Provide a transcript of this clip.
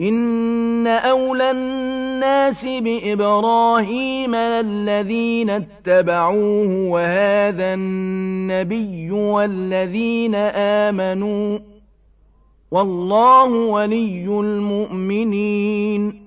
إِنَّ أَوْلَى النَّاسِ بِإِبْرَاهِيمَ الذين اتَّبَعُوهُ وَهَٰذَا النَّبِيُّ وَالَّذِينَ آمَنُوا ۗ وَاللَّهُ وَلِيُّ الْمُؤْمِنِينَ